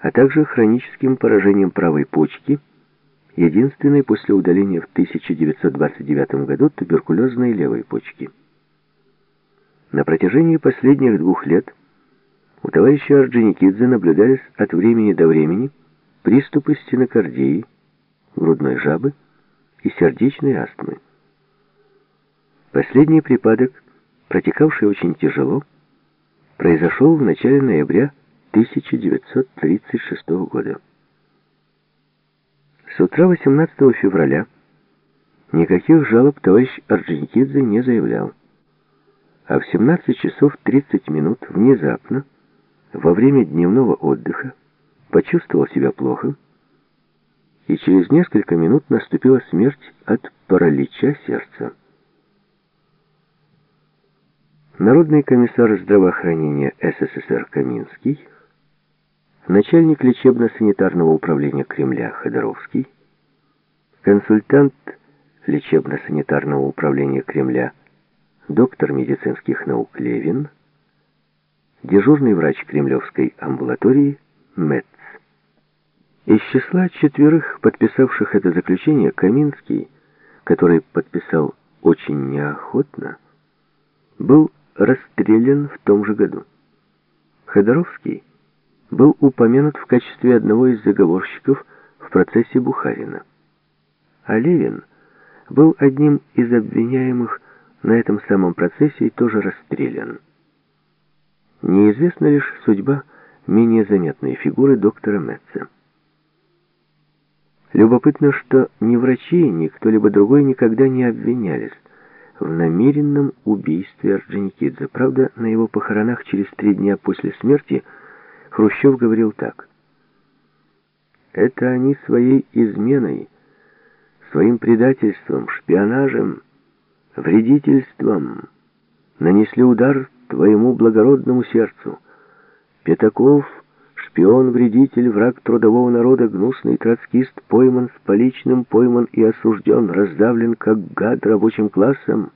а также хроническим поражением правой почки, единственной после удаления в 1929 году туберкулезной левой почки. На протяжении последних двух лет у товарища Орджоникидзе наблюдались от времени до времени приступы стенокардии, грудной жабы и сердечной астмы. Последний припадок, протекавший очень тяжело, произошел в начале ноября 1936 года. С утра 18 февраля никаких жалоб товарищ Орджоникидзе не заявлял. А в 17 часов 30 минут внезапно, во время дневного отдыха, почувствовал себя плохо, и через несколько минут наступила смерть от паралича сердца. Народный комиссар здравоохранения СССР Каминский, начальник лечебно-санитарного управления Кремля Ходоровский, консультант лечебно-санитарного управления Кремля, доктор медицинских наук Левин, дежурный врач кремлевской амбулатории Мэтц. Из числа четверых, подписавших это заключение, Каминский, который подписал очень неохотно, был расстрелян в том же году. Ходоровский был упомянут в качестве одного из заговорщиков в процессе Бухарина. А Левин был одним из обвиняемых на этом самом процессе и тоже расстрелян. Неизвестна лишь судьба менее заметной фигуры доктора Метца. Любопытно, что ни врачи, ни кто-либо другой никогда не обвинялись в намеренном убийстве Орджоникидзе. Правда, на его похоронах через три дня после смерти Хрущев говорил так. «Это они своей изменой, своим предательством, шпионажем, вредительством нанесли удар твоему благородному сердцу. Пятаков — Шпион, вредитель, враг трудового народа, гнусный троцкист, пойман с поличным, пойман и осужден, раздавлен как гад рабочим классом.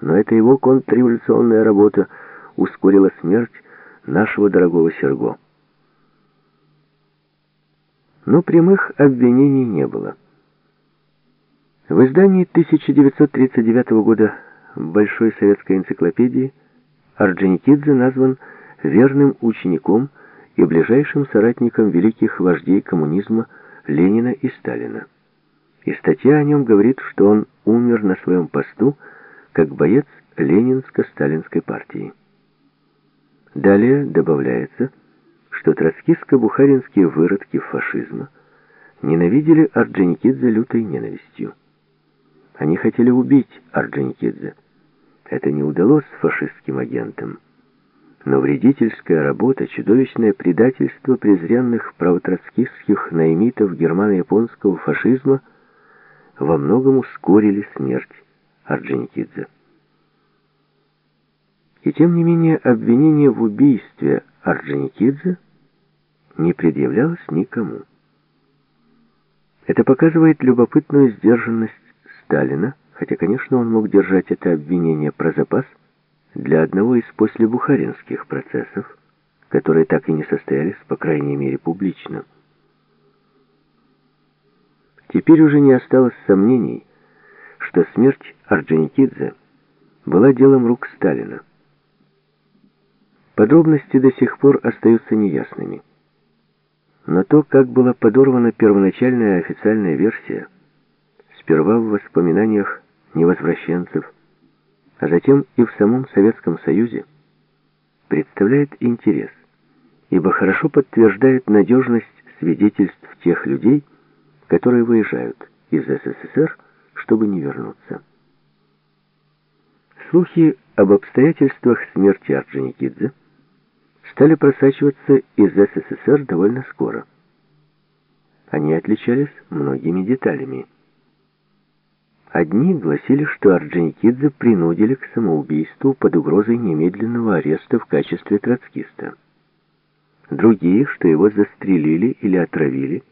Но это его контрреволюционная работа ускорила смерть нашего дорогого Серго. Но прямых обвинений не было. В издании 1939 года Большой советской энциклопедии Орджоникидзе назван верным учеником и ближайшим соратником великих вождей коммунизма Ленина и Сталина. И статья о нем говорит, что он умер на своем посту как боец Ленинско-Сталинской партии. Далее добавляется, что троцкистско-бухаринские выродки фашизма ненавидели Орджоникидзе лютой ненавистью. Они хотели убить Орджоникидзе. Это не удалось фашистским агентам. Но вредительская работа, чудовищное предательство презренных правотроцкистских наимитов германо-японского фашизма во многом ускорили смерть Орджоникидзе. И тем не менее обвинение в убийстве Орджоникидзе не предъявлялось никому. Это показывает любопытную сдержанность Сталина, хотя, конечно, он мог держать это обвинение про запас, для одного из послебухаринских процессов, которые так и не состоялись, по крайней мере, публично. Теперь уже не осталось сомнений, что смерть Орджоникидзе была делом рук Сталина. Подробности до сих пор остаются неясными. Но то, как была подорвана первоначальная официальная версия, сперва в воспоминаниях невозвращенцев, а затем и в самом Советском Союзе, представляет интерес, ибо хорошо подтверждает надежность свидетельств тех людей, которые выезжают из СССР, чтобы не вернуться. Слухи об обстоятельствах смерти Орджоникидзе стали просачиваться из СССР довольно скоро. Они отличались многими деталями. Одни гласили, что Орджоникидзе принудили к самоубийству под угрозой немедленного ареста в качестве троцкиста. Другие, что его застрелили или отравили,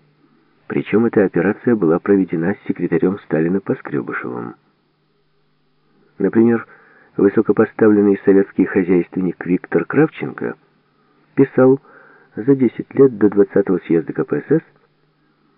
причем эта операция была проведена с секретарем Сталина Поскребышевым. Например, высокопоставленный советский хозяйственник Виктор Кравченко писал, за 10 лет до 20-го съезда КПСС